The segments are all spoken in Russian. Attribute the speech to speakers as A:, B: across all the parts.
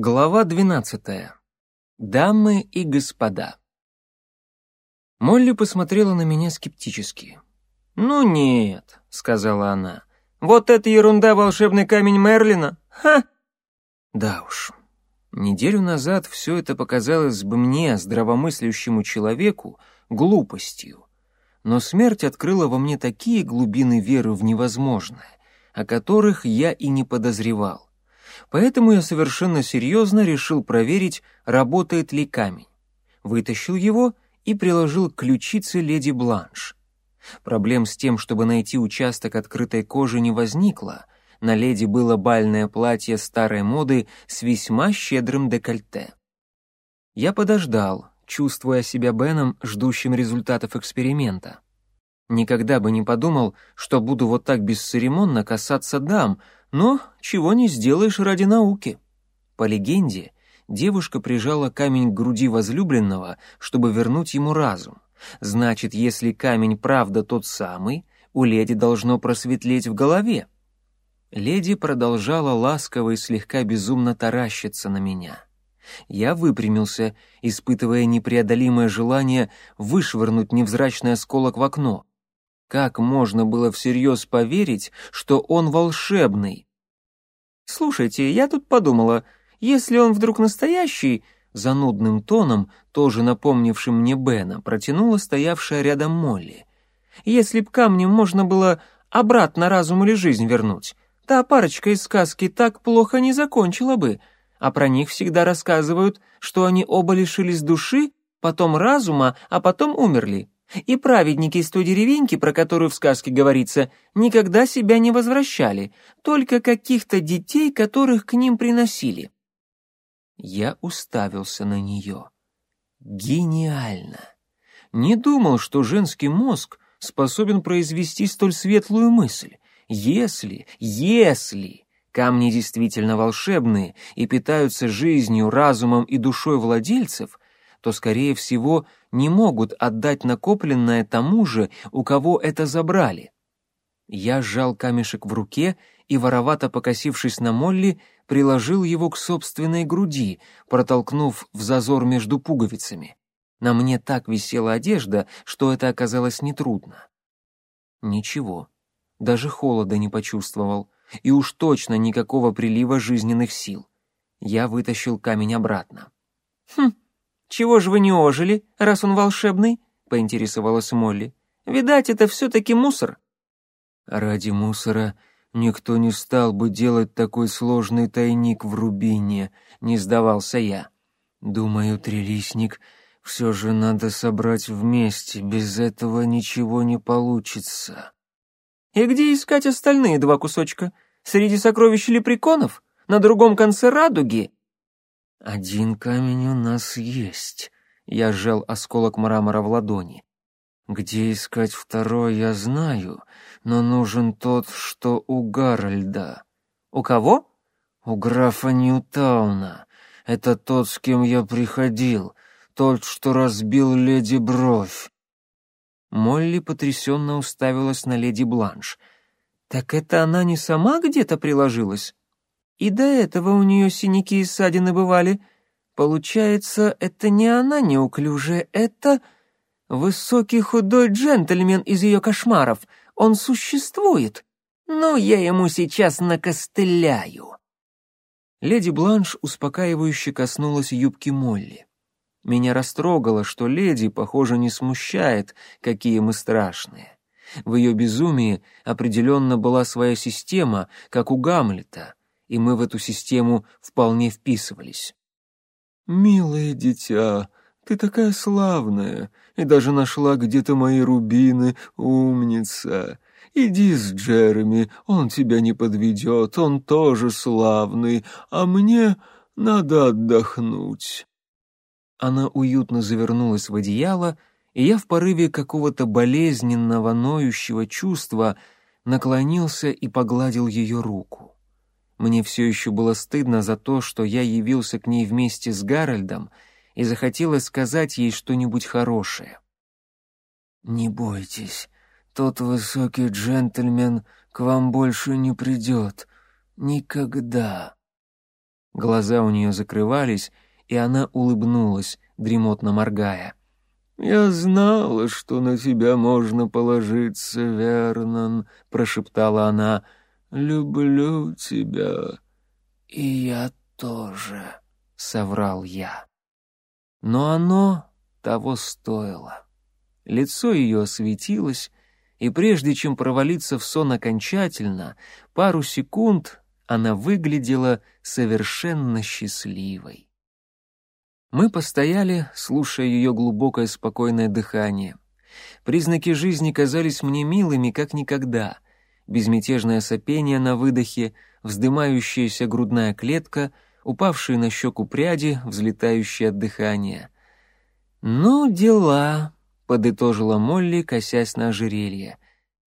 A: Глава двенадцатая. Дамы и господа. Молли посмотрела на меня скептически. «Ну нет», — сказала она, — «вот это ерунда волшебный камень Мерлина! Ха!» Да уж, неделю назад все это показалось бы мне, здравомыслящему человеку, глупостью. Но смерть открыла во мне такие глубины веры в невозможное, о которых я и не подозревал. Поэтому я совершенно серьезно решил проверить, работает ли камень. Вытащил его и приложил к ключице леди Бланш. Проблем с тем, чтобы найти участок открытой кожи, не возникло. На леди было бальное платье старой моды с весьма щедрым декольте. Я подождал, чувствуя себя Беном, ждущим результатов эксперимента. Никогда бы не подумал, что буду вот так бесцеремонно касаться дам, но чего не сделаешь ради науки. По легенде, девушка прижала камень к груди возлюбленного, чтобы вернуть ему разум. Значит, если камень правда тот самый, у леди должно просветлеть в голове. Леди продолжала ласково и слегка безумно таращиться на меня. Я выпрямился, испытывая непреодолимое желание вышвырнуть невзрачный осколок в окно. Как можно было всерьез поверить, что он волшебный? «Слушайте, я тут подумала, если он вдруг настоящий...» Занудным тоном, тоже напомнившим мне Бена, протянула стоявшая рядом Молли. «Если б камнем можно было обратно разум или жизнь вернуть, та парочка из сказки так плохо не закончила бы, а про них всегда рассказывают, что они оба лишились души, потом разума, а потом умерли. И праведники из той деревеньки, про которую в сказке говорится, никогда себя не возвращали, только каких-то детей, которых к ним приносили. Я уставился на нее. Гениально! Не думал, что женский мозг способен произвести столь светлую мысль. Если, если камни действительно волшебные и питаются жизнью, разумом и душой владельцев, то, скорее всего, не могут отдать накопленное тому же, у кого это забрали. Я сжал камешек в руке и, воровато покосившись на Молли, приложил его к собственной груди, протолкнув в зазор между пуговицами. На мне так висела одежда, что это оказалось нетрудно. Ничего, даже холода не почувствовал, и уж точно никакого прилива жизненных сил. Я вытащил камень обратно. «Хм, «Чего же вы не ожили, раз он волшебный?» — поинтересовалась Молли. «Видать, это все-таки мусор».
B: «Ради мусора никто не стал бы делать такой сложный тайник в Рубине», — не сдавался я. «Думаю, трелисник все же надо собрать вместе, без этого ничего не получится».
A: «И где искать остальные два кусочка? Среди сокровищ лепреконов? На другом конце радуги?»
B: «Один камень у нас есть», — я сжал осколок мрамора в ладони. «Где искать второй, я знаю, но нужен тот, что у Гарольда».
A: «У кого?»
B: «У графа Ньютауна. Это тот, с кем я приходил, тот, что разбил леди Бровь».
A: Молли потрясенно уставилась на леди Бланш. «Так это она не сама где-то приложилась?» И до этого у нее синяки и ссадины бывали. Получается, это не она неуклюжая, это высокий худой джентльмен из ее кошмаров. Он существует. Ну, я ему сейчас накостыляю. Леди Бланш успокаивающе коснулась юбки Молли. Меня растрогало, что леди, похоже, не смущает, какие мы страшные. В ее безумии определенно была своя система, как у Гамлета и мы в эту систему вполне вписывались.
B: «Милое дитя, ты такая славная, и даже нашла где-то мои рубины, умница. Иди с Джереми, он тебя не подведет, он тоже славный, а мне надо отдохнуть».
A: Она уютно завернулась в одеяло, и я в порыве какого-то болезненного, ноющего чувства наклонился и погладил ее руку. Мне все еще было стыдно за то, что я явился к ней вместе с Гарольдом и захотелось сказать ей что-нибудь хорошее.
B: «Не бойтесь, тот высокий джентльмен к вам больше не придет. Никогда».
A: Глаза у нее закрывались, и она улыбнулась, дремотно моргая.
B: «Я знала, что на тебя можно положиться, Вернон», — прошептала она. «Люблю тебя».
A: «И я тоже», — соврал я. Но оно того стоило. Лицо ее осветилось, и прежде чем провалиться в сон окончательно, пару секунд она выглядела совершенно счастливой. Мы постояли, слушая ее глубокое спокойное дыхание. Признаки жизни казались мне милыми, как никогда. Безмятежное сопение на выдохе, вздымающаяся грудная клетка, упавшие на щеку пряди, взлетающие от дыхания. «Ну, дела», — подытожила Молли, косясь на ожерелье.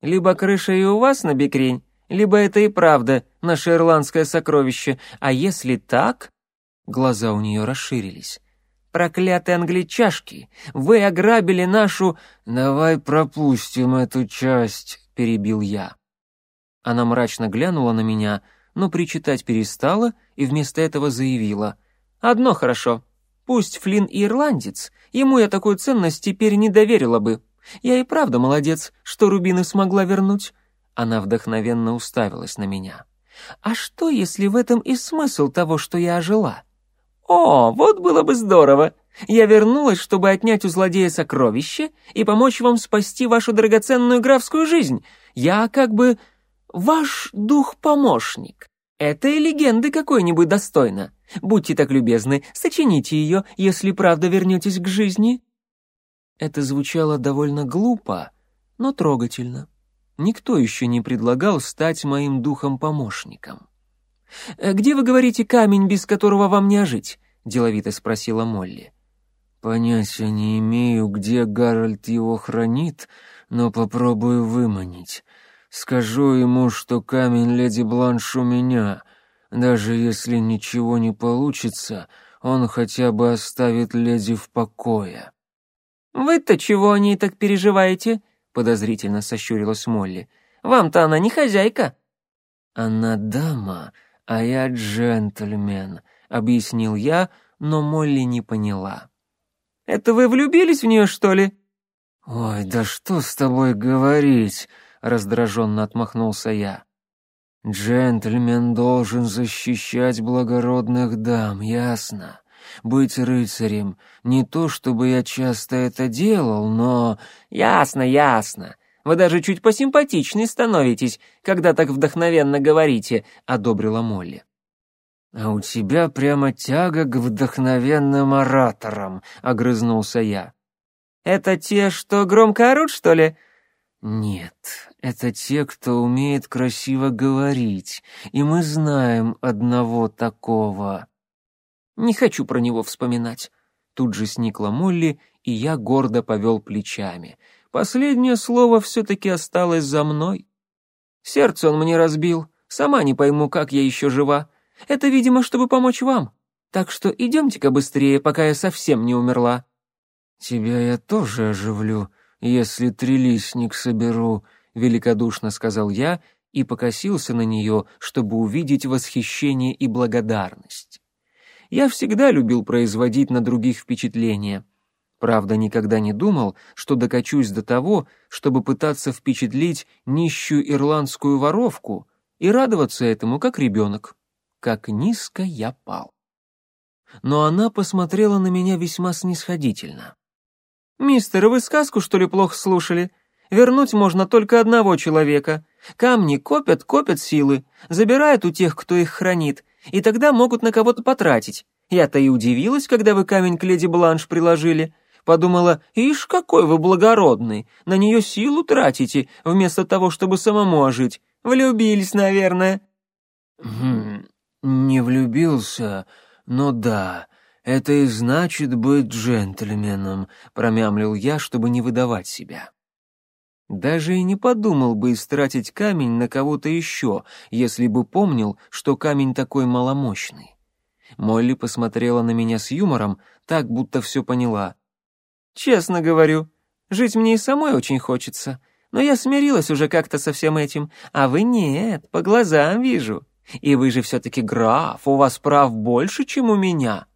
A: «Либо крыша и у вас на бекрень, либо это и правда наше ирландское сокровище. А если так...» Глаза у нее расширились. Проклятые англичашки! Вы ограбили нашу...»
B: «Давай пропустим эту часть», — перебил я.
A: Она мрачно глянула на меня, но причитать перестала и вместо этого заявила. «Одно хорошо. Пусть Флинн и ирландец, ему я такую ценность теперь не доверила бы. Я и правда молодец, что рубины смогла вернуть». Она вдохновенно уставилась на меня. «А что, если в этом и смысл того, что я ожила?» «О, вот было бы здорово! Я вернулась, чтобы отнять у злодея сокровище и помочь вам спасти вашу драгоценную графскую жизнь. Я как бы ваш дух-помощник. Это и легенды какой-нибудь достойно. Будьте так любезны, сочините ее, если правда вернетесь к жизни». Это звучало довольно глупо, но трогательно. Никто еще не предлагал стать моим духом-помощником. «Э, «Где, вы говорите, камень, без которого вам не ожить?» — деловито спросила Молли.
B: «Понятия не имею, где Гарольд его хранит, но попробую выманить. Скажу ему, что камень леди Бланш у меня. Даже если ничего не получится, он хотя бы оставит леди в покое».
A: «Вы-то чего о ней так переживаете?» — подозрительно сощурилась Молли. «Вам-то она не хозяйка».
B: «Она дама, а я джентльмен», объяснил я, но Молли не поняла.
A: «Это вы влюбились в нее, что ли?»
B: «Ой, да что с тобой говорить?» — раздраженно отмахнулся я. «Джентльмен должен защищать благородных дам, ясно? Быть рыцарем. Не то, чтобы я часто это делал, но...»
A: «Ясно, ясно. Вы даже чуть посимпатичнее становитесь, когда так вдохновенно говорите», — одобрила Молли.
B: «А у тебя прямо тяга к вдохновенным ораторам», — огрызнулся я.
A: «Это те, что громко орут, что ли?»
B: «Нет, это те, кто умеет красиво говорить, и мы знаем одного такого».
A: «Не хочу про него вспоминать». Тут же сникла Молли, и я гордо повел плечами. Последнее слово все-таки осталось за мной. Сердце он мне разбил, сама не пойму, как я еще жива. Это, видимо, чтобы помочь вам. Так что идемте-ка быстрее, пока я совсем не умерла».
B: «Тебя я тоже оживлю, если трилистник соберу», — великодушно сказал я и покосился на нее, чтобы увидеть восхищение и благодарность. Я всегда любил производить на других впечатления. Правда, никогда не думал, что докачусь до того, чтобы пытаться впечатлить нищую ирландскую воровку и радоваться этому, как ребенок как низко я пал. Но она посмотрела на меня весьма снисходительно. «Мистер, вы сказку, что ли, плохо слушали? Вернуть можно только одного человека. Камни копят, копят силы, забирают у тех, кто их хранит, и тогда могут на кого-то потратить. Я-то и удивилась, когда вы камень к леди Бланш приложили. Подумала, ишь, какой вы благородный, на нее силу тратите, вместо того, чтобы самому ожить. Влюбились, наверное». «Хм, «Не влюбился, но да, это и значит быть джентльменом», — промямлил я, чтобы не выдавать себя.
A: Даже и не подумал бы истратить камень на кого-то еще, если бы помнил, что камень такой маломощный. Молли посмотрела на меня с юмором, так будто все поняла. «Честно говорю, жить мне и самой очень хочется, но я смирилась уже как-то со всем этим, а вы нет, по глазам вижу. И вы же все-таки граф, у вас прав больше, чем у меня.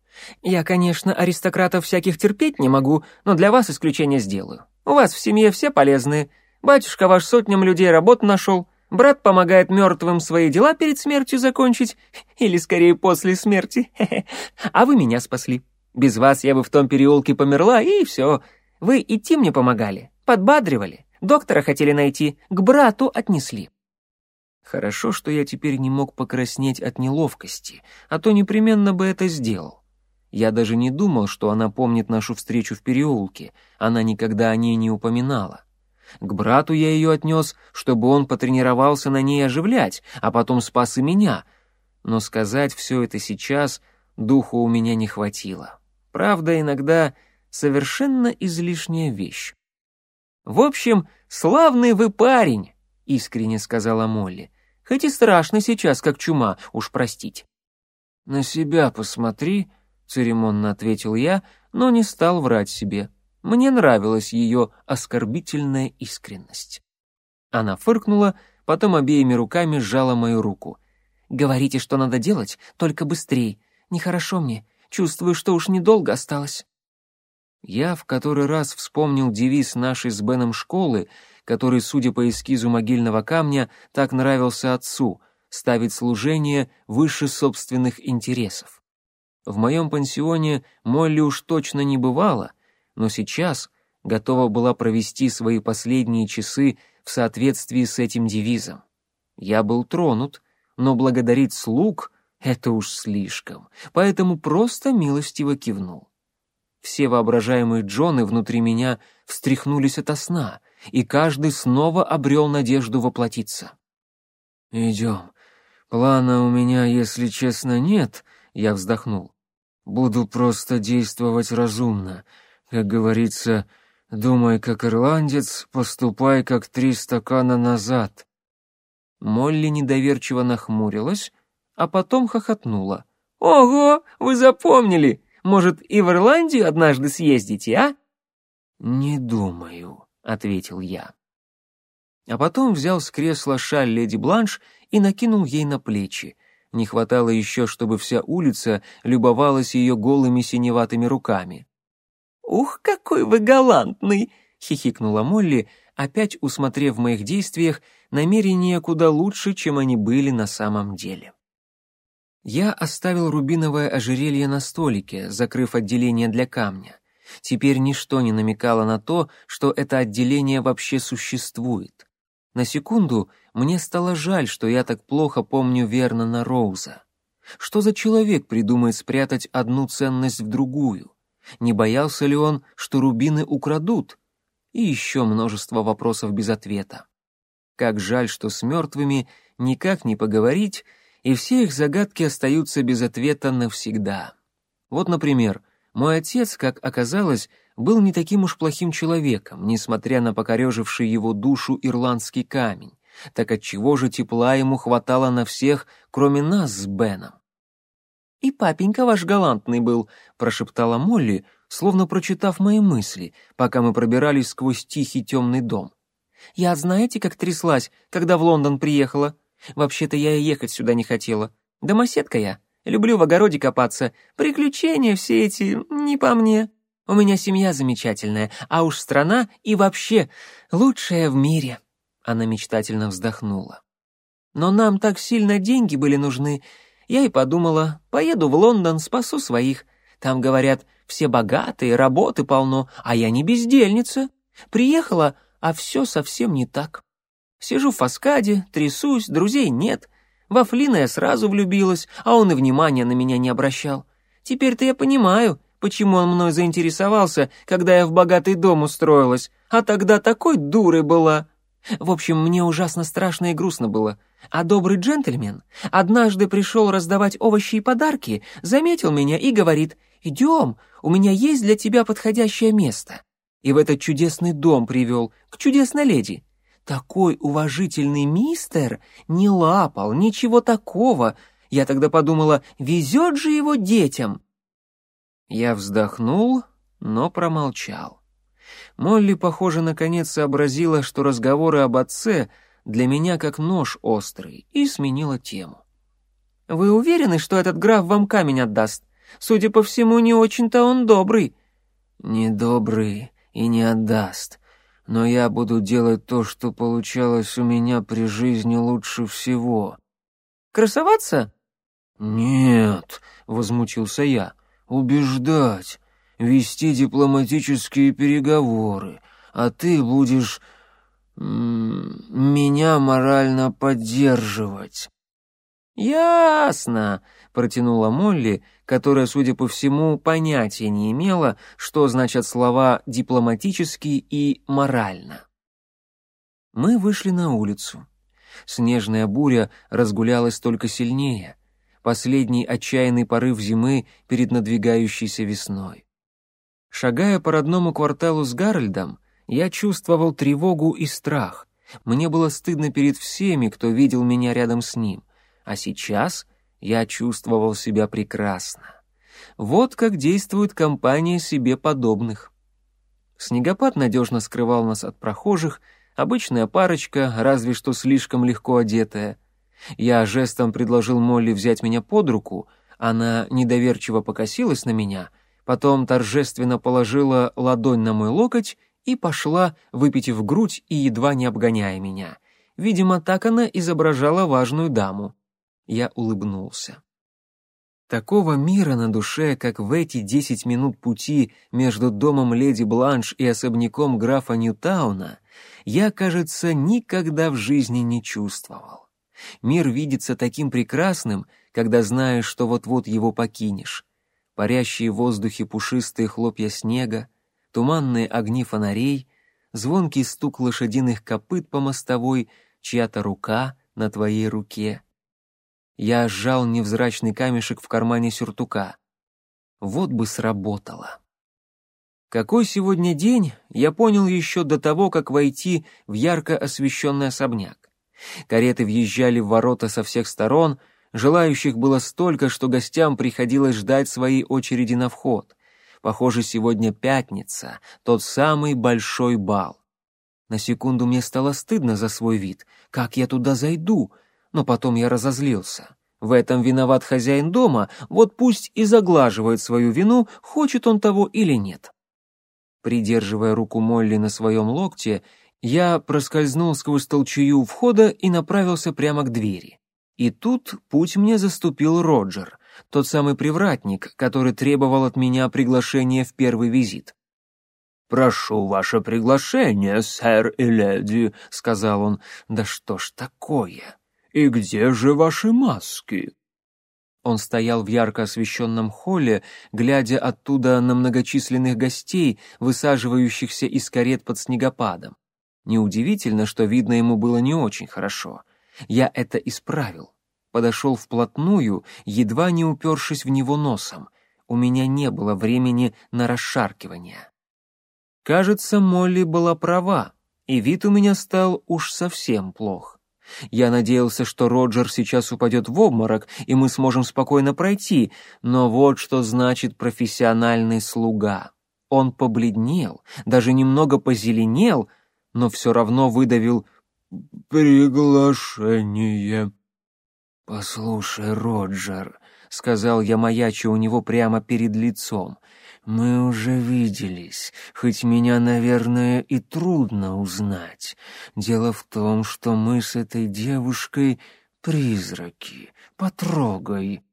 A: Я, конечно, аристократов всяких терпеть не могу, но для вас исключение сделаю. У вас в семье все полезные. Батюшка ваш сотням людей работу нашел, брат помогает мертвым свои дела перед смертью закончить, или скорее после смерти. А вы меня спасли. Без вас я бы в том переулке померла, и все. Вы идти мне помогали, подбадривали, доктора хотели найти, к брату отнесли. Хорошо, что я теперь не мог покраснеть от неловкости, а то непременно бы это сделал. Я даже не думал, что она помнит нашу встречу в переулке, она никогда о ней не упоминала. К брату я ее отнес, чтобы он потренировался на ней оживлять, а потом спас и меня. Но сказать все это сейчас духу у меня не хватило. Правда, иногда совершенно излишняя вещь. «В общем, славный вы парень», — искренне сказала Молли. «Хоть и страшно сейчас, как чума, уж простить». «На себя посмотри», — церемонно ответил я, но не стал врать себе. Мне нравилась ее оскорбительная искренность. Она фыркнула, потом обеими руками сжала мою руку. «Говорите, что надо делать, только быстрей. Нехорошо мне. Чувствую, что уж недолго осталось». Я в который раз вспомнил девиз нашей с Беном школы, который, судя по эскизу могильного камня, так нравился отцу — ставить служение выше собственных интересов. В моем пансионе Молли уж точно не бывало, но сейчас готова была провести свои последние часы в соответствии с этим девизом. Я был тронут, но благодарить слуг — это уж слишком, поэтому просто милостиво кивнул. Все воображаемые Джоны внутри меня встряхнулись ото сна, и каждый снова обрел надежду воплотиться. «Идем. Плана у меня, если честно, нет», — я вздохнул. «Буду просто действовать разумно. Как говорится, думай как ирландец, поступай как три стакана назад. Молли недоверчиво нахмурилась, а потом хохотнула. «Ого, вы запомнили! Может, и в Ирландию однажды съездите, а?» «Не думаю», — ответил я. А потом взял с кресла шаль леди Бланш и накинул ей на плечи. Не хватало еще, чтобы вся улица любовалась ее голыми синеватыми руками. «Ух, какой вы галантный!» — хихикнула Молли, опять усмотрев в моих действиях намерения куда лучше, чем они были на самом деле. Я оставил рубиновое ожерелье на столике, закрыв отделение для камня. Теперь ничто не намекало на то, что это отделение вообще существует. На секунду мне стало жаль, что я так плохо помню Вернона Роуза. Что за человек придумает спрятать одну ценность в другую? Не боялся ли он, что рубины украдут? И еще множество вопросов без ответа. Как жаль, что с мертвыми никак не поговорить, и все их загадки остаются без ответа навсегда. Вот, например, мой отец, как оказалось, был не таким уж плохим человеком, несмотря на покореживший его душу ирландский камень. Так отчего же тепла ему хватало на всех, кроме нас с Беном? «И папенька ваш галантный был», — прошептала Молли, словно прочитав мои мысли, пока мы пробирались сквозь тихий темный дом. «Я знаете, как тряслась, когда в Лондон приехала? Вообще-то я и ехать сюда не хотела. Домоседка я, люблю в огороде копаться. Приключения все эти не по мне. У меня семья замечательная, а уж страна и вообще лучшая в мире». Она мечтательно вздохнула. «Но нам так сильно деньги были нужны, я и подумала, поеду в Лондон, спасу своих. Там, говорят, все богатые, работы полно, а я не бездельница. Приехала, а все совсем не так. Сижу в фаскаде, трясусь, друзей нет. Во Флина я сразу влюбилась, а он и внимания на меня не обращал. Теперь-то я понимаю, почему он мной заинтересовался, когда я в богатый дом устроилась, а тогда такой дурой была. В общем, мне ужасно страшно и грустно было. А добрый джентльмен однажды пришел раздавать овощи и подарки, заметил меня и говорит, «Идем, у меня есть для тебя подходящее место». И в этот чудесный дом привел, к чудесной леди. Такой уважительный мистер не лапал, ничего такого. Я тогда подумала, везет же его детям. Я вздохнул, но промолчал. Молли, похоже, наконец сообразила, что разговоры об отце для меня как нож острый, и сменила тему. «Вы уверены, что этот граф вам камень отдаст? Судя по всему, не очень-то он добрый».
B: «Не добрый и не отдаст. Но я буду делать то, что получалось у меня при жизни лучше всего».
A: «Красоваться?»
B: «Нет», — возмутился я, — «убеждать, вести дипломатические переговоры, а ты будешь меня морально поддерживать».
A: «Ясно», — протянула Молли, которая, судя по всему, понятия не имела, что значат слова «дипломатически» и «морально». Мы вышли на улицу. Снежная буря разгулялась только сильнее. Последний отчаянный порыв зимы перед надвигающейся весной. Шагая по родному кварталу с Гарольдом, я чувствовал тревогу и страх. Мне было стыдно перед всеми, кто видел меня рядом с ним. А сейчас я чувствовал себя прекрасно. Вот как действует компания себе подобных. Снегопад надежно скрывал нас от прохожих, обычная парочка, разве что слишком легко одетая. Я жестом предложил Молли взять меня под руку, она недоверчиво покосилась на меня, потом торжественно положила ладонь на мой локоть и пошла, выпитив грудь и едва не обгоняя меня. Видимо, так она изображала важную даму. Я улыбнулся. Такого мира на душе, как в эти десять минут пути между домом леди Бланш и особняком графа Ньютауна, я, кажется, никогда в жизни не чувствовал. Мир видится таким прекрасным, когда знаешь, что вот-вот его покинешь. Парящие в воздухе пушистые хлопья снега, туманные огни фонарей, звонкий стук лошадиных копыт по мостовой, чья-то рука на твоей руке. Я сжал невзрачный камешек в кармане сюртука. Вот бы сработало. Какой сегодня день, я понял еще до того, как войти в ярко освещенный особняк. Кареты въезжали в ворота со всех сторон, желающих было столько, что гостям приходилось ждать своей очереди на вход. Похоже, сегодня пятница, тот самый большой бал. На секунду мне стало стыдно за свой вид. Как я туда зайду? Но потом я разозлился. В этом виноват хозяин дома, вот пусть и заглаживает свою вину, хочет он того или нет. Придерживая руку Молли на своем локте, я проскользнул сквозь толчую входа и направился прямо к двери. И тут путь мне заступил Роджер — тот самый привратник, который требовал от меня приглашения в первый визит. «Прошу ваше приглашение, сэр и леди», — сказал он. «Да что ж такое? И где же ваши маски?» Он стоял в ярко освещенном холле, глядя оттуда на многочисленных гостей, высаживающихся из карет под снегопадом. Неудивительно, что видно ему было не очень хорошо. Я это исправил подошел вплотную, едва не упершись в него носом. У меня не было времени на расшаркивание. Кажется, Молли была права, и вид у меня стал уж совсем плох. Я надеялся, что Роджер сейчас упадет в обморок, и мы сможем спокойно пройти, но вот что значит профессиональный слуга. Он побледнел, даже немного позеленел, но все равно выдавил «приглашение». «Послушай, Роджер», — сказал я, маяча у него прямо перед лицом, — «мы уже виделись, хоть меня, наверное, и трудно узнать. Дело в том, что мы с этой девушкой призраки. Потрогай».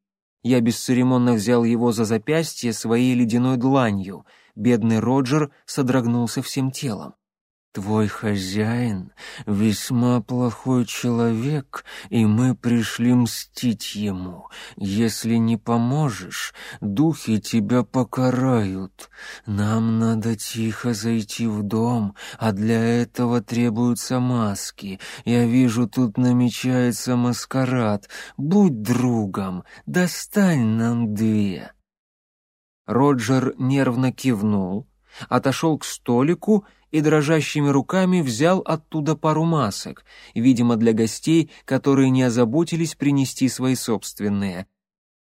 A: Я бесцеремонно взял его за запястье своей ледяной дланью. Бедный Роджер содрогнулся всем телом. Твой хозяин весьма плохой человек, и мы пришли мстить ему. Если не поможешь, духи тебя покарают. Нам надо тихо зайти в дом, а для этого требуются маски. Я вижу, тут намечается маскарад. Будь другом, достань нам две». Роджер нервно кивнул, отошел к столику и дрожащими руками взял оттуда пару масок, видимо, для гостей, которые не озаботились принести свои собственные.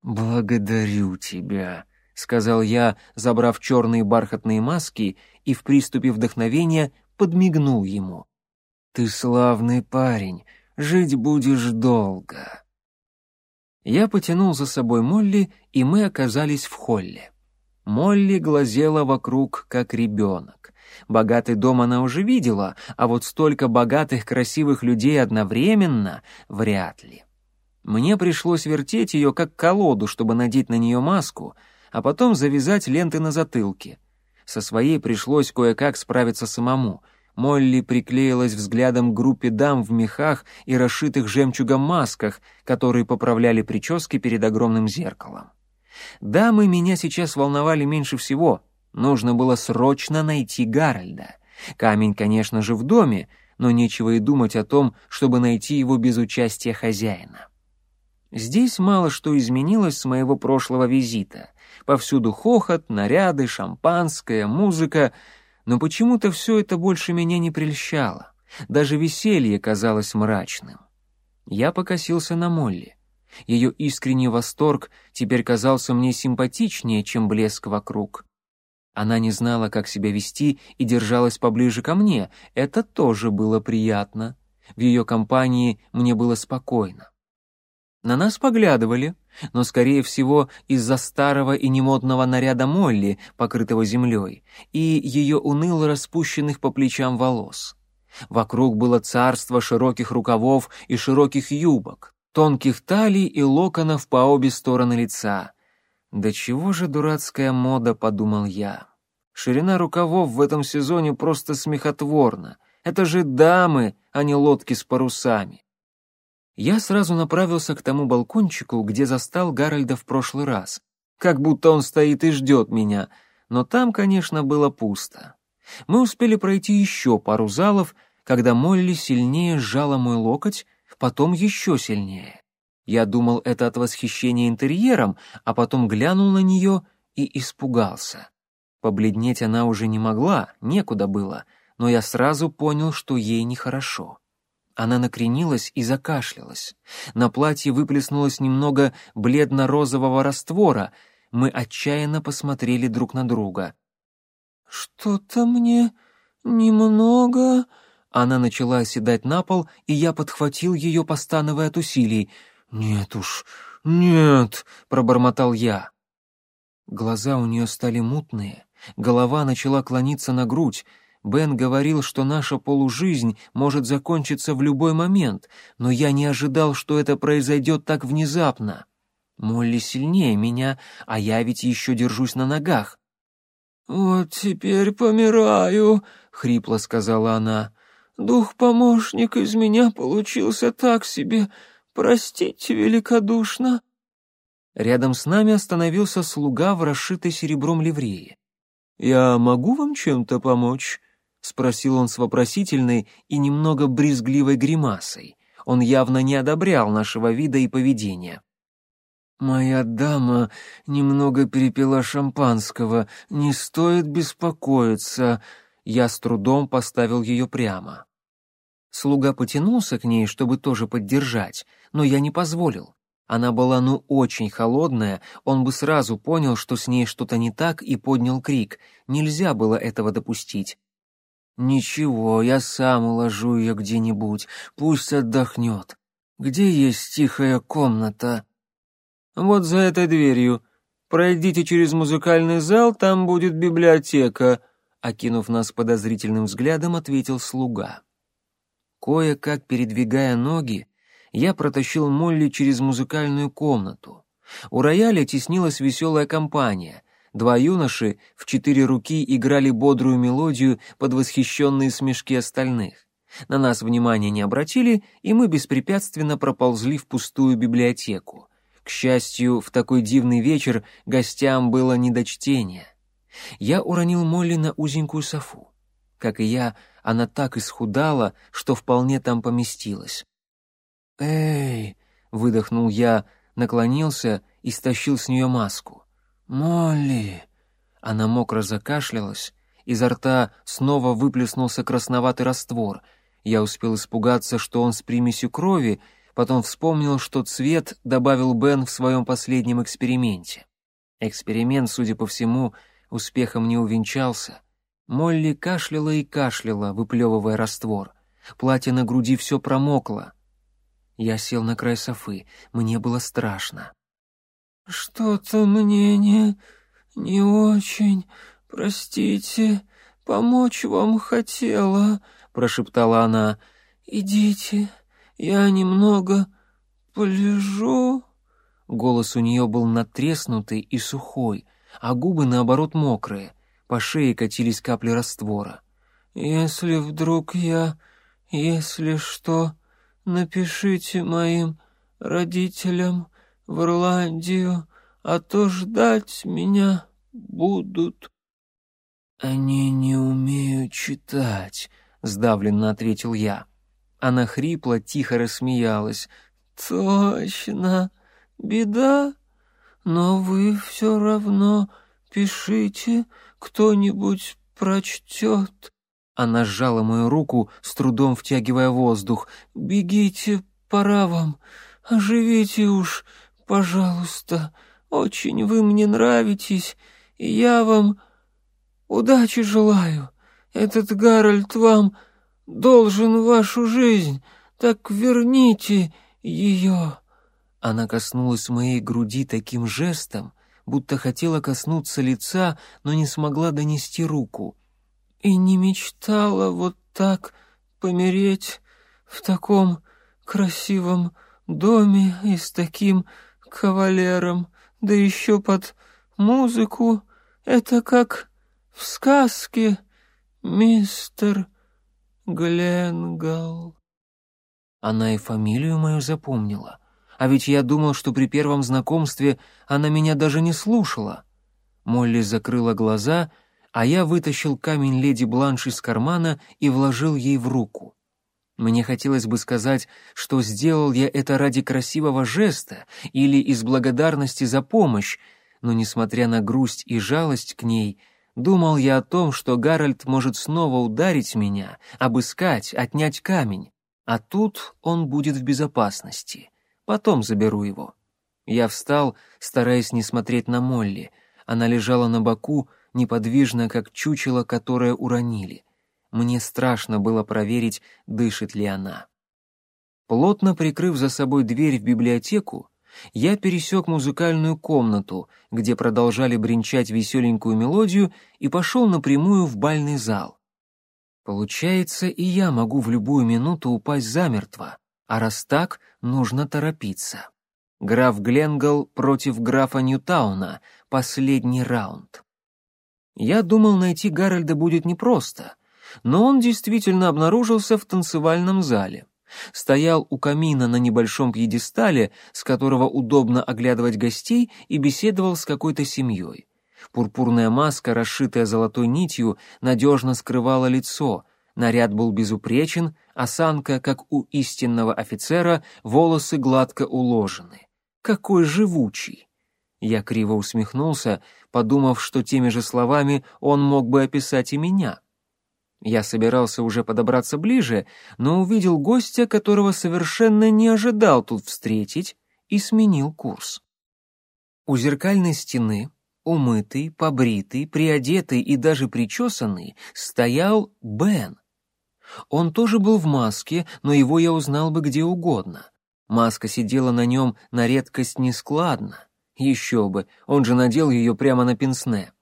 A: «Благодарю тебя», — сказал я, забрав черные бархатные маски и в приступе вдохновения подмигнул ему. «Ты славный парень, жить будешь долго». Я потянул за собой Молли, и мы оказались в холле. Молли глазела вокруг, как ребенок. Богатый дом она уже видела, а вот столько богатых, красивых людей одновременно — вряд ли. Мне пришлось вертеть ее как колоду, чтобы надеть на нее маску, а потом завязать ленты на затылке. Со своей пришлось кое-как справиться самому. Молли приклеилась взглядом к группе дам в мехах и расшитых жемчугом масках, которые поправляли прически перед огромным зеркалом. Дамы меня сейчас волновали меньше всего. Нужно было срочно найти Гарольда. Камень, конечно же, в доме, но нечего и думать о том, чтобы найти его без участия хозяина. Здесь мало что изменилось с моего прошлого визита. Повсюду хохот, наряды, шампанское, музыка, но почему-то все это больше меня не прельщало. Даже веселье казалось мрачным. Я покосился на Молли. Ее искренний восторг теперь казался мне симпатичнее, чем блеск вокруг. Она не знала, как себя вести, и держалась поближе ко мне. Это тоже было приятно. В ее компании мне было спокойно. На нас поглядывали, но, скорее всего, из-за старого и немодного наряда Молли, покрытого землей, и ее уныло распущенных по плечам волос. Вокруг было царство широких рукавов и широких юбок, тонких талий и локонов по обе стороны лица. «Да чего же дурацкая мода», — подумал я. «Ширина рукавов в этом сезоне просто смехотворна. Это же дамы, а не лодки с парусами». Я сразу направился к тому балкончику, где застал Гарольда в прошлый раз. Как будто он стоит и ждет меня, но там, конечно, было пусто. Мы успели пройти еще пару залов, когда Молли сильнее сжала мой локоть, потом еще сильнее. Я думал, это от восхищения интерьером, а потом глянул на нее и испугался. Побледнеть она уже не могла, некуда было, но я сразу понял, что ей нехорошо. Она накренилась и закашлялась. На платье выплеснулось немного бледно-розового раствора. Мы отчаянно посмотрели друг на друга. «Что-то мне немного...» Она начала оседать на пол, и я подхватил ее, постановая от усилий. «Нет уж, нет!» — пробормотал я. Глаза у нее стали мутные, голова начала клониться на грудь, Бен говорил, что наша полужизнь может закончиться в любой момент, но я не ожидал, что это произойдет так внезапно. Молли сильнее меня, а я ведь еще держусь на ногах. «Вот теперь помираю», — хрипло сказала она. «Дух-помощник из меня получился так себе. Простите великодушно». Рядом с нами остановился слуга в расшитой серебром ливрее. «Я могу вам чем-то помочь?» — спросил он с вопросительной и немного брезгливой гримасой. Он явно не одобрял нашего вида и поведения. «Моя дама немного перепила шампанского, не стоит беспокоиться». Я с трудом поставил ее прямо. Слуга потянулся к ней, чтобы тоже поддержать, но я не позволил. Она была ну очень холодная, он бы сразу понял, что с ней что-то не так, и поднял крик. Нельзя было этого допустить. «Ничего, я сам уложу ее где-нибудь, пусть отдохнет. Где есть тихая комната?» «Вот за этой дверью. Пройдите через музыкальный зал, там будет библиотека», окинув нас подозрительным взглядом, ответил слуга. Кое-как передвигая ноги, я протащил Молли через музыкальную комнату. У рояля теснилась веселая компания. Два юноши в четыре руки играли бодрую мелодию под восхищенные смешки остальных. На нас внимания не обратили, и мы беспрепятственно проползли в пустую библиотеку. К счастью, в такой дивный вечер гостям было не до чтения. Я уронил Молли на узенькую софу. Как и я, она так исхудала, что вполне там поместилась. «Эй!» — выдохнул я, наклонился и стащил с нее маску. «Молли!» Она мокро закашлялась, изо рта снова выплеснулся красноватый раствор. Я успел испугаться, что он с примесью крови, потом вспомнил, что цвет добавил Бен в своем последнем эксперименте. Эксперимент, судя по всему, успехом не увенчался. Молли кашляла и кашляла, выплевывая раствор. Платье на груди все промокло. Я сел на край софы. Мне было страшно.
B: «Что-то мне не... не очень. Простите, помочь вам хотела», — прошептала она. «Идите, я немного полежу».
A: Голос у нее был натреснутый и сухой, а губы, наоборот, мокрые. По шее катились капли раствора.
B: «Если вдруг я... если что, напишите моим родителям в Ирландию, а то ждать меня будут».
A: «Они не умеют читать», — сдавленно ответил я. Она хрипло, тихо рассмеялась.
B: «Точно, беда, но вы все равно пишите, кто-нибудь прочтет».
A: Она сжала мою руку, с трудом втягивая воздух.
B: «Бегите, пора вам. Оживите уж, пожалуйста. Очень вы мне нравитесь, и я вам удачи желаю. Этот Гарольд вам должен вашу жизнь, так верните ее».
A: Она коснулась моей груди таким жестом, будто хотела коснуться лица, но не смогла донести руку.
B: «И не мечтала вот так помереть в таком красивом доме и с таким кавалером, да еще под музыку. Это как в сказке, мистер Гленгал».
A: Она и фамилию мою запомнила. А ведь я думал, что при первом знакомстве она меня даже не слушала. Молли закрыла глаза, а я вытащил камень леди Бланш из кармана и вложил ей в руку. Мне хотелось бы сказать, что сделал я это ради красивого жеста или из благодарности за помощь, но, несмотря на грусть и жалость к ней, думал я о том, что Гарольд может снова ударить меня, обыскать, отнять камень, а тут он будет в безопасности. Потом заберу его. Я встал, стараясь не смотреть на Молли. Она лежала на боку, неподвижно, как чучело, которое уронили. Мне страшно было проверить, дышит ли она. Плотно прикрыв за собой дверь в библиотеку, я пересек музыкальную комнату, где продолжали бренчать веселенькую мелодию, и пошел напрямую в бальный зал. Получается, и я могу в любую минуту упасть замертво, а раз так, нужно торопиться. Граф Гленгл против графа Ньютауна. Последний раунд. Я думал, найти Гарольда будет непросто, но он действительно обнаружился в танцевальном зале. Стоял у камина на небольшом пьедестале, с которого удобно оглядывать гостей, и беседовал с какой-то семьей. Пурпурная маска, расшитая золотой нитью, надежно скрывала лицо, наряд был безупречен, осанка, как у истинного офицера, волосы гладко уложены. Какой живучий! Я криво усмехнулся, подумав, что теми же словами он мог бы описать и меня. Я собирался уже подобраться ближе, но увидел гостя, которого совершенно не ожидал тут встретить, и сменил курс. У зеркальной стены, умытый, побритый, приодетый и даже причесанный, стоял Бен, он тоже был в маске, но его я узнал бы где угодно. Маска сидела на нем на редкость нескладно. Еще бы, он же надел ее прямо на пенсне.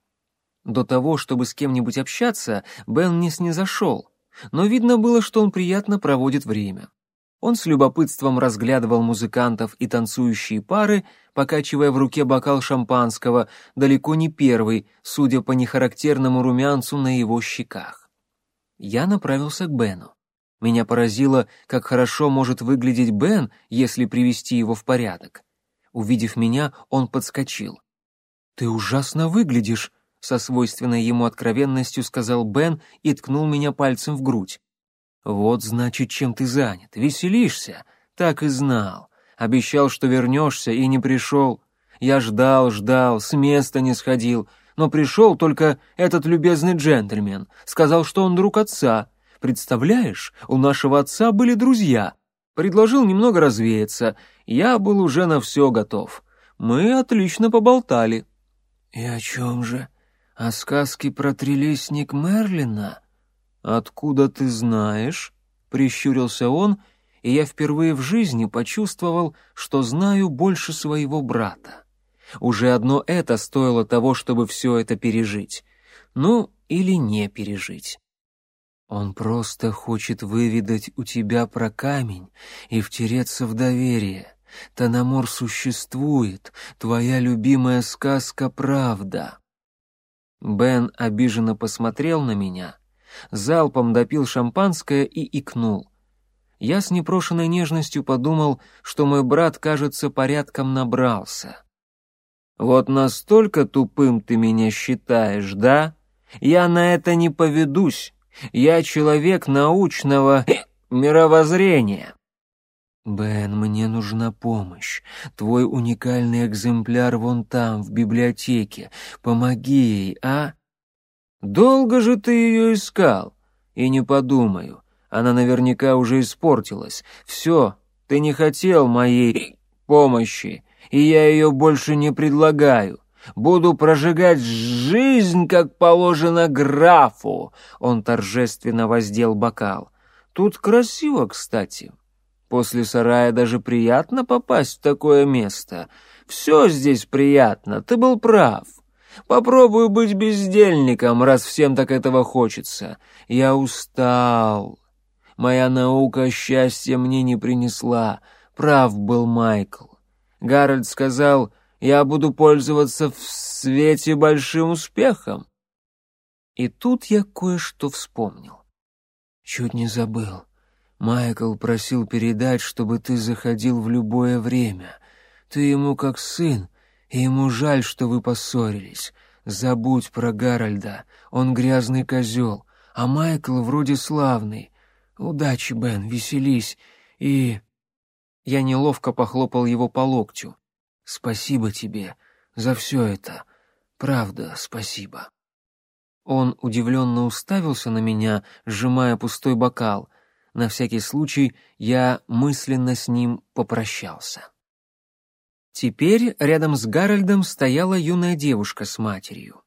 A: До того, чтобы с кем-нибудь общаться, Бен не снизошел, но видно было, что он приятно проводит время. Он с любопытством разглядывал музыкантов и танцующие пары, покачивая в руке бокал шампанского, далеко не первый, судя по нехарактерному румянцу на его щеках. Я направился к Бену. Меня поразило, как хорошо может выглядеть Бен, если привести его в порядок. Увидев меня, он подскочил. «Ты ужасно выглядишь», — со свойственной ему откровенностью сказал Бен и ткнул меня пальцем в грудь. «Вот, значит, чем ты занят. Веселишься? Так и знал. Обещал, что вернешься, и не пришел. Я ждал, ждал, с места не сходил но пришел только этот любезный джентльмен, сказал, что он друг отца. Представляешь, у нашего отца были друзья. Предложил немного развеяться. Я был уже на все готов. Мы отлично поболтали.
B: И о чем же? О сказке про трелесник Мерлина?
A: Откуда ты знаешь? Прищурился он, и я впервые в жизни почувствовал, что знаю больше своего брата. Уже одно это стоило того, чтобы все это пережить. Ну, или не пережить. Он просто хочет выведать у тебя про камень и втереться в доверие. Танамор существует, твоя любимая сказка — правда. Бен обиженно посмотрел на меня, залпом допил шампанское и икнул. Я с непрошенной нежностью подумал, что мой брат, кажется, порядком набрался. «Вот настолько тупым ты меня считаешь, да? Я на это не поведусь. Я человек научного мировоззрения». «Бен, мне нужна помощь. Твой уникальный экземпляр вон там, в библиотеке. Помоги ей, а?» «Долго же ты ее искал?» «И не подумаю. Она наверняка уже испортилась. Все, ты не хотел моей помощи, и я ее больше не предлагаю. Буду прожигать жизнь, как положено графу!» Он торжественно воздел бокал. «Тут красиво, кстати. После сарая даже приятно попасть в такое место. Все здесь приятно, ты был прав. Попробую быть бездельником, раз всем так этого хочется. Я устал. Моя наука счастья мне не принесла. Прав был Майкл. Гарольд сказал, я буду пользоваться в свете большим успехом. И тут я кое-что вспомнил. Чуть не забыл. Майкл просил передать, чтобы ты заходил в любое время. Ты ему как сын, и ему жаль, что вы поссорились. Забудь про Гарольда, он грязный козел, а Майкл вроде славный. Удачи, Бен, веселись, и...» Я неловко похлопал его по локтю. «Спасибо тебе за все это. Правда, спасибо». Он удивленно уставился на меня, сжимая пустой бокал — на всякий случай я мысленно с ним попрощался. Теперь рядом с Гарольдом стояла юная девушка с матерью.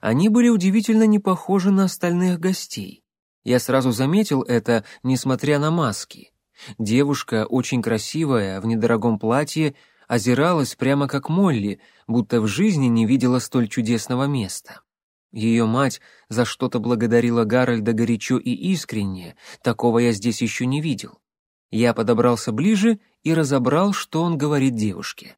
A: Они были удивительно не похожи на остальных гостей. Я сразу заметил это, несмотря на маски. Девушка, очень красивая, в недорогом платье, озиралась прямо как Молли, будто в жизни не видела столь чудесного места. Ее мать за что-то благодарила Гарольда горячо и искренне, такого я здесь еще не видел. Я подобрался ближе и разобрал, что он говорит девушке.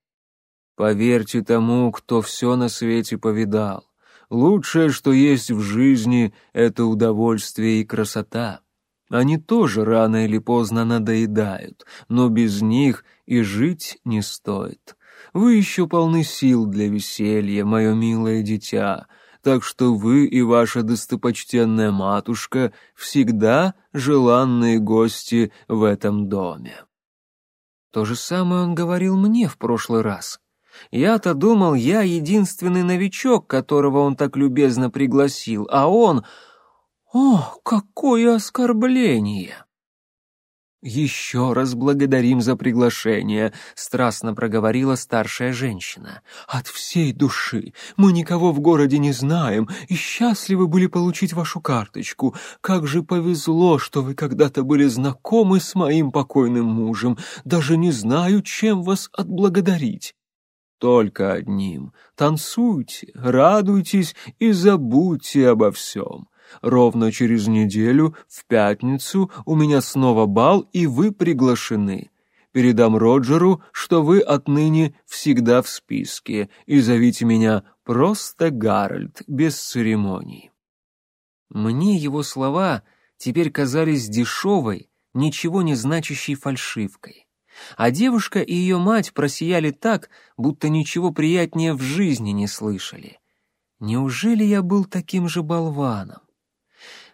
A: «Поверьте тому, кто все на свете повидал. Лучшее, что есть в жизни, — это удовольствие и красота. Они тоже рано или поздно надоедают, но без них и жить не стоит. Вы еще полны сил для веселья, мое милое дитя, так что вы и ваша достопочтенная матушка всегда желанные гости в этом доме». То же самое он говорил мне в прошлый раз. Я-то думал, я единственный новичок, которого он так любезно пригласил, а он... О, какое оскорбление! «Еще раз благодарим за приглашение», — страстно проговорила старшая женщина. «От всей души. Мы никого в городе не знаем и счастливы были получить вашу карточку. Как же повезло, что вы когда-то были знакомы с моим покойным мужем. Даже не знаю, чем вас отблагодарить». «Только одним. Танцуйте, радуйтесь и забудьте обо всем. Ровно через неделю, в пятницу, у меня снова бал, и вы приглашены. Передам Роджеру, что вы отныне всегда в списке, и зовите меня просто Гарольд, без церемоний». Мне его слова теперь казались дешевой, ничего не значащей фальшивкой. А девушка и ее мать просияли так, будто ничего приятнее в жизни не слышали. Неужели я был таким же болваном?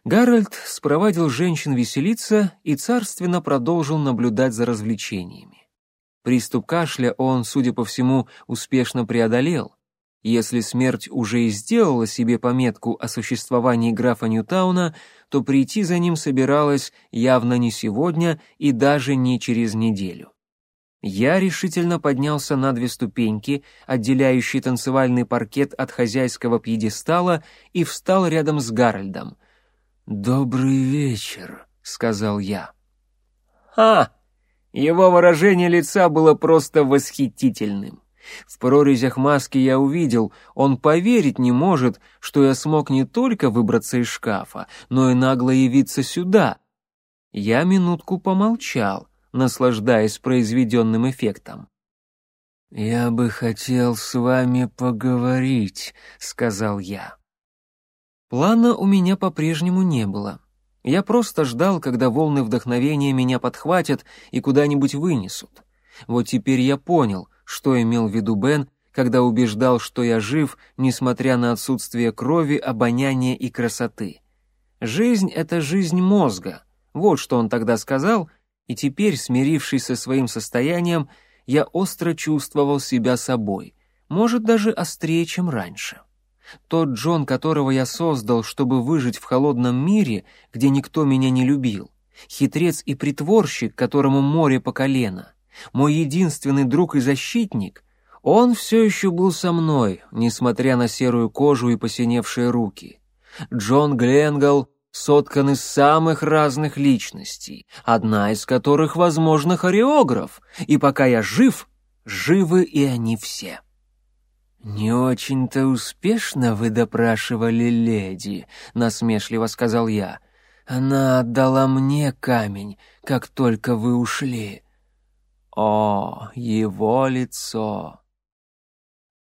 A: Гарольд спровадил женщин веселиться и царственно продолжил наблюдать за развлечениями. Приступ кашля он, судя по всему, успешно преодолел. Если смерть уже и сделала себе пометку о существовании графа Ньютауна, то прийти за ним собиралась явно не сегодня и даже не через неделю. Я решительно поднялся на две ступеньки, отделяющие танцевальный паркет от хозяйского пьедестала, и встал рядом с Гарольдом — «Добрый вечер», — сказал я. «А, Его выражение лица было просто восхитительным. В прорезях маски я увидел, он поверить не может, что я смог не только выбраться из шкафа, но и нагло явиться сюда. Я минутку помолчал, наслаждаясь произведенным эффектом. «Я бы хотел с вами поговорить», — сказал я. Плана у меня по-прежнему не было. Я просто ждал, когда волны вдохновения меня подхватят и куда-нибудь вынесут. Вот теперь я понял, что имел в виду Бен, когда убеждал, что я жив, несмотря на отсутствие крови, обоняния и красоты. Жизнь — это жизнь мозга. Вот что он тогда сказал, и теперь, смирившись со своим состоянием, я остро чувствовал себя собой, может, даже острее, чем раньше. Тот Джон, которого я создал, чтобы выжить в холодном мире, где никто меня не любил, хитрец и притворщик, которому море по колено, мой единственный друг и защитник, он все еще был со мной, несмотря на серую кожу и посиневшие руки. Джон Гленгл соткан из самых разных личностей, одна из которых, возможно, хореограф, и пока я жив, живы и они все. «Не очень-то успешно вы допрашивали леди», — насмешливо сказал я. «Она отдала мне камень, как только вы ушли». О, его лицо!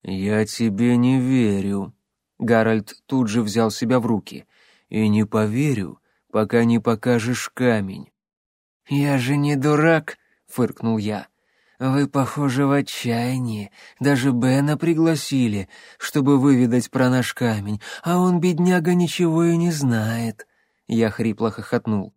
A: «Я тебе не верю», — Гарольд тут же взял себя в руки. «И не поверю, пока не покажешь камень». «Я же не дурак», — фыркнул я. «Вы, похоже, в отчаянии. Даже Бена пригласили, чтобы выведать про наш камень, а он, бедняга, ничего и не знает». Я хрипло хохотнул.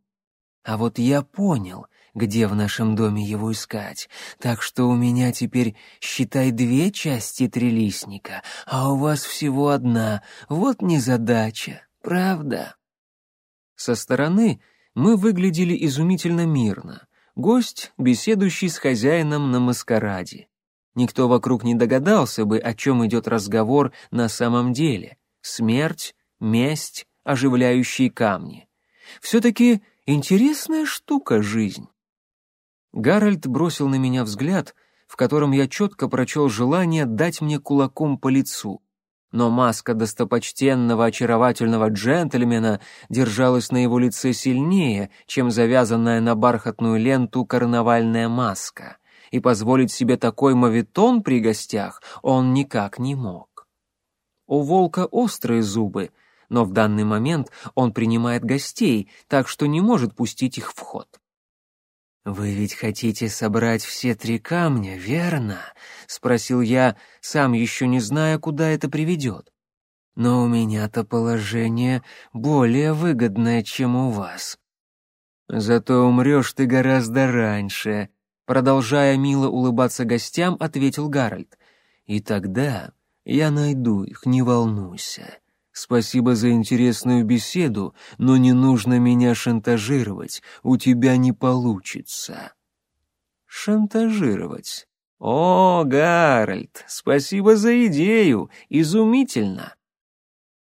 A: «А вот я понял, где в нашем доме его искать. Так что у меня теперь, считай, две части трилистника, а у вас всего одна. Вот незадача, правда?» Со стороны мы выглядели изумительно мирно. Гость, беседующий с хозяином на маскараде. Никто вокруг не догадался бы, о чем идет разговор на самом деле. Смерть, месть, оживляющие камни. Все-таки интересная штука жизнь. Гарольд бросил на меня взгляд, в котором я четко прочел желание дать мне кулаком по лицу. Но маска достопочтенного очаровательного джентльмена держалась на его лице сильнее, чем завязанная на бархатную ленту карнавальная маска, и позволить себе такой мавитон при гостях он никак не мог. У волка острые зубы, но в данный момент он принимает гостей, так что не может пустить их в ход. «Вы ведь хотите собрать все три камня, верно?» — спросил я, сам еще не зная, куда это приведет. «Но у меня-то положение более выгодное, чем у вас». «Зато умрешь ты гораздо раньше», — продолжая мило улыбаться гостям, ответил Гарольд. «И тогда я найду их, не волнуйся. Спасибо за интересную беседу, но не нужно меня шантажировать, у тебя не получится. Шантажировать? О, Гарольд, спасибо за идею, изумительно.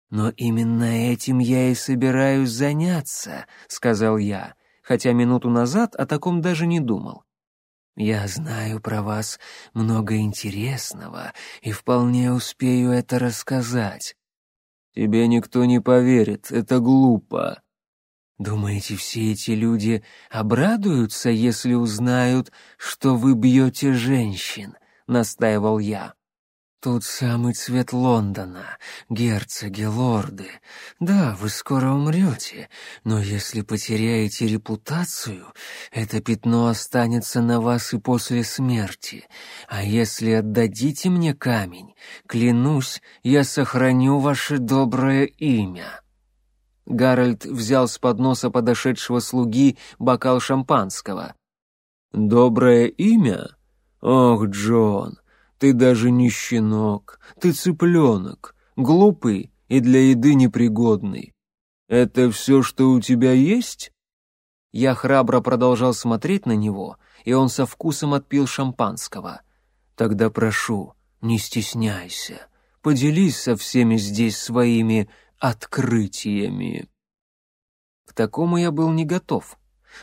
A: Но именно этим я и собираюсь заняться, сказал я, хотя минуту назад о таком даже не думал. Я знаю про вас много интересного и вполне успею это рассказать. Тебе никто не поверит, это глупо. Думаете, все эти люди обрадуются, если узнают, что вы бьете женщин? Настаивал я. Тут самый цвет Лондона, герцоги, лорды. Да, вы скоро умрете, но если потеряете репутацию, это пятно останется на вас и после смерти. А если отдадите мне камень, клянусь, я сохраню ваше доброе имя». Гарольд взял с подноса подошедшего слуги бокал шампанского. «Доброе имя? Ох, Джон, ты даже не щенок, ты цыпленок, глупый и для еды непригодный. Это все, что у тебя есть?» Я храбро продолжал смотреть на него, и он со вкусом отпил шампанского. «Тогда прошу, не стесняйся, поделись со всеми здесь своими открытиями». К такому я был не готов,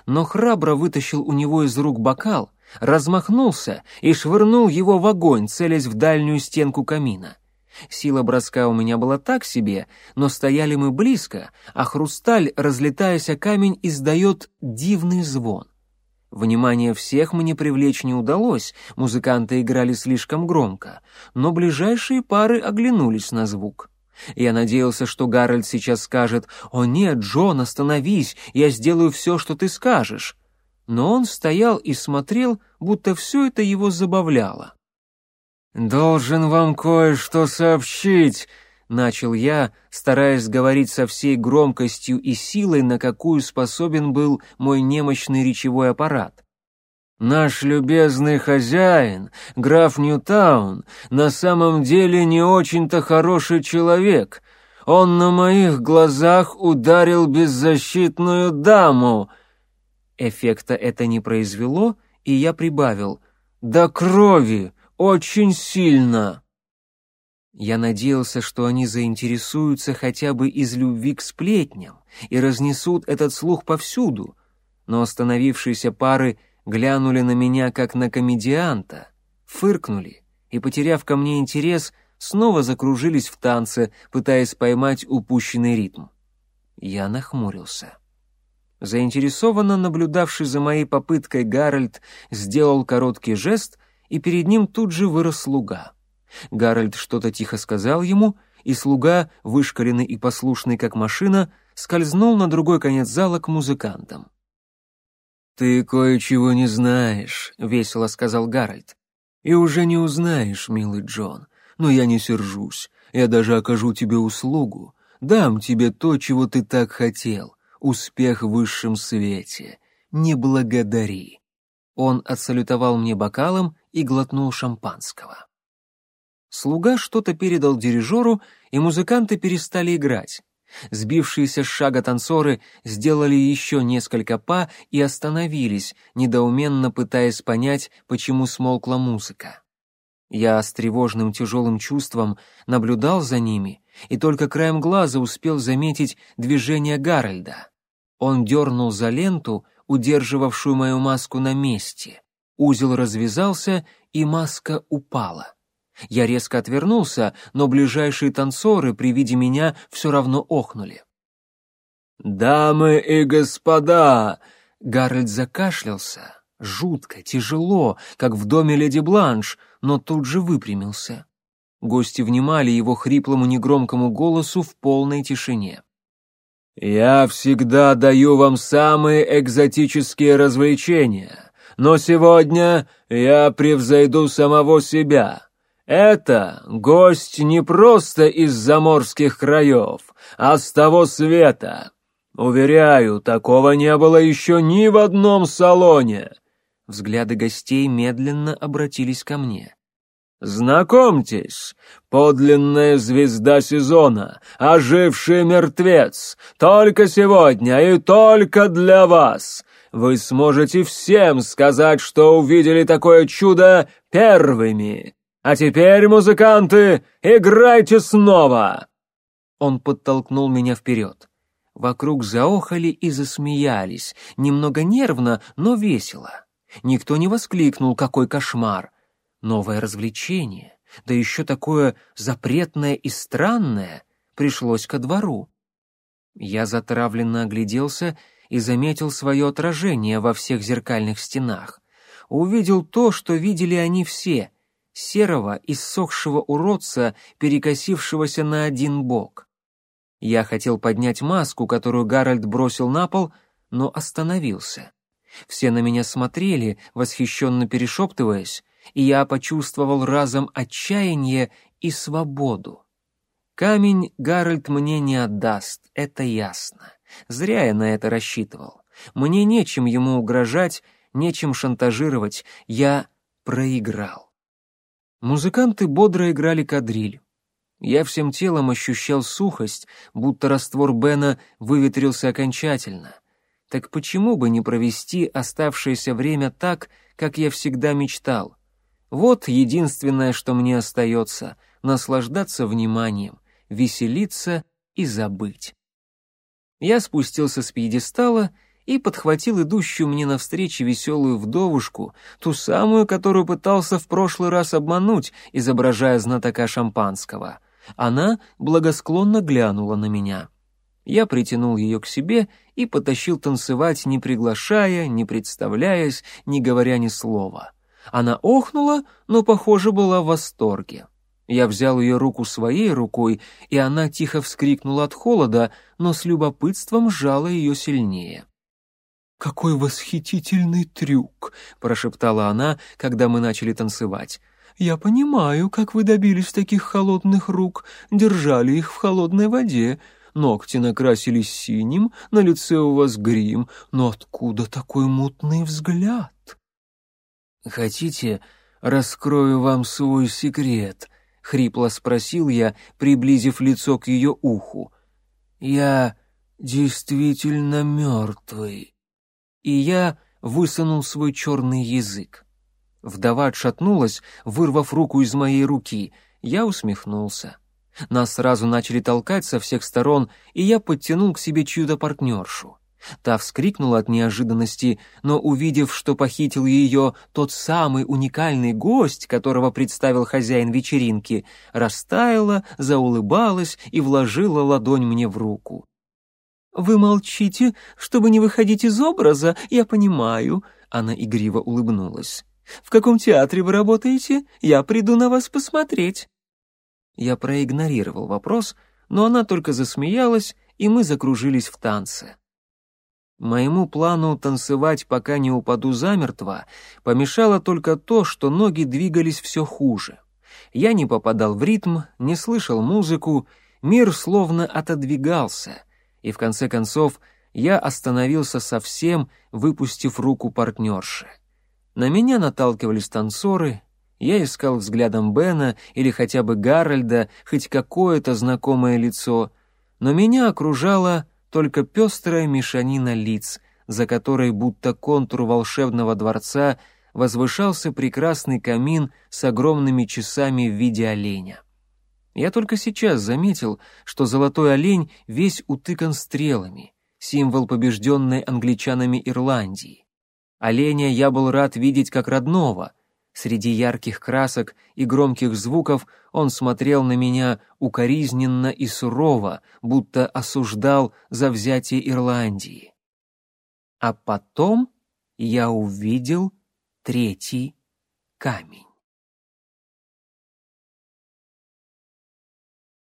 A: но храбро вытащил у него из рук бокал — размахнулся и швырнул его в огонь, целясь в дальнюю стенку камина. Сила броска у меня была так себе, но стояли мы близко, а хрусталь, разлетаясь о камень, издает дивный звон. Внимание всех мне привлечь не удалось, музыканты играли слишком громко, но ближайшие пары оглянулись на звук. Я надеялся, что Гарольд сейчас скажет «О нет, Джон, остановись, я сделаю все, что ты скажешь». Но он стоял и смотрел, будто все это его забавляло. «Должен вам кое-что сообщить», — начал я, стараясь говорить со всей громкостью и силой, на какую способен был мой немощный речевой аппарат. «Наш любезный хозяин, граф Ньютаун, на самом деле не очень-то хороший человек. Он на моих глазах ударил беззащитную даму». Эффекта это не произвело, и я прибавил «до крови, очень сильно». Я надеялся, что они заинтересуются хотя бы из любви к сплетням и разнесут этот слух повсюду, но остановившиеся пары глянули на меня как на комедианта, фыркнули и, потеряв ко мне интерес, снова закружились в танце, пытаясь поймать упущенный ритм. Я нахмурился. Заинтересованно наблюдавший за моей попыткой Гарольд сделал короткий жест, и перед ним тут же вырос слуга — Гарольд что-то тихо сказал ему, и слуга, вышкаленный и послушный как машина, скользнул на другой конец зала к музыкантам. «Ты кое-чего не знаешь», — весело сказал Гарольд. «И уже не узнаешь, милый Джон. Но я не сержусь. Я даже окажу тебе услугу. Дам тебе то, чего ты так хотел. Успех в высшем свете. Не благодари». Он отсалютовал мне бокалом и глотнул шампанского. Слуга что-то передал дирижеру, и музыканты перестали играть. Сбившиеся с шага танцоры сделали еще несколько па и остановились, недоуменно пытаясь понять, почему смолкла музыка. Я с тревожным тяжелым чувством наблюдал за ними и только краем глаза успел заметить движение Гарольда. Он дернул за ленту, удерживавшую мою маску на месте. Узел развязался, и маска упала. Я резко отвернулся, но ближайшие танцоры при виде меня все равно охнули. «Дамы и господа!» Гарольд закашлялся. Жутко, тяжело, как в доме леди Бланш, но тут же выпрямился. Гости внимали его хриплому негромкому голосу в полной тишине. «Я всегда даю вам самые экзотические развлечения, но сегодня я превзойду самого себя. Это гость не просто из заморских краев, а с того света. Уверяю, такого не было еще ни в одном салоне. Взгляды гостей медленно обратились ко мне. «Знакомьтесь, подлинная звезда сезона, оживший мертвец, только сегодня и только для вас. Вы сможете всем сказать, что увидели такое чудо первыми. А теперь, музыканты, играйте снова!» Он подтолкнул меня вперед. Вокруг заохали и засмеялись, немного нервно, но весело. Никто не воскликнул «какой кошмар!» Новое развлечение, да еще такое запретное и странное, пришлось ко двору. Я затравленно огляделся и заметил свое отражение во всех зеркальных стенах. Увидел то, что видели они все — серого, иссохшего уродца, перекосившегося на один бок. Я хотел поднять маску, которую Гарольд бросил на пол, но остановился. Все на меня смотрели, восхищенно перешептываясь, и я почувствовал разом отчаяние и свободу. Камень Гарольд мне не отдаст, это ясно. Зря я на это рассчитывал. Мне нечем ему угрожать, нечем шантажировать, я проиграл. Музыканты бодро играли кадриль. Я всем телом ощущал сухость, будто раствор Бена выветрился окончательно. Так почему бы не провести оставшееся время так, как я всегда мечтал? Вот единственное, что мне остается — наслаждаться вниманием, веселиться и забыть. Я спустился с пьедестала и подхватил идущую мне навстречу веселую вдовушку, ту самую, которую пытался в прошлый раз обмануть, изображая знатока шампанского. Она благосклонно глянула на меня. Я притянул ее к себе и потащил танцевать, не приглашая, не представляясь, не говоря ни слова. Она охнула, но, похоже, была в восторге. Я взял ее руку своей рукой, и она тихо вскрикнула от холода, но с любопытством сжала ее сильнее.
B: «Какой восхитительный трюк!» — прошептала она, когда мы начали танцевать. «Я понимаю, как вы добились таких холодных рук, держали их в холодной воде. Ногти накрасились синим, на лице у вас грим, но откуда такой мутный взгляд?»
A: «Хотите, раскрою вам свой секрет?» — хрипло спросил я, приблизив лицо к ее уху. «Я действительно мертвый». И я высунул свой черный язык. Вдова отшатнулась, вырвав руку из моей руки. Я усмехнулся. Нас сразу начали толкать со всех сторон, и я подтянул к себе чью-то партнершу. Та вскрикнула от неожиданности, но, увидев, что похитил ее тот самый уникальный гость, которого представил хозяин вечеринки, растаяла, заулыбалась и вложила ладонь мне в руку. «Вы молчите, чтобы не выходить из образа, я понимаю», — она игриво улыбнулась. «В каком театре вы работаете? Я приду на вас посмотреть». Я проигнорировал вопрос, но она только засмеялась, и мы закружились в танце. Моему плану танцевать, пока не упаду замертво, помешало только то, что ноги двигались все хуже. Я не попадал в ритм, не слышал музыку, мир словно отодвигался, и в конце концов я остановился совсем, выпустив руку партнерши. На меня наталкивались танцоры, я искал взглядом Бена или хотя бы Гарольда, хоть какое-то знакомое лицо, но меня окружало только пестрая мешанина лиц, за которой будто контур волшебного дворца возвышался прекрасный камин с огромными часами в виде оленя. Я только сейчас заметил, что золотой олень весь утыкан стрелами, символ побежденной англичанами Ирландии. Оленя я был рад видеть как родного, Среди ярких красок и громких звуков он смотрел на меня укоризненно и сурово, будто осуждал за взятие Ирландии. А потом я увидел третий камень.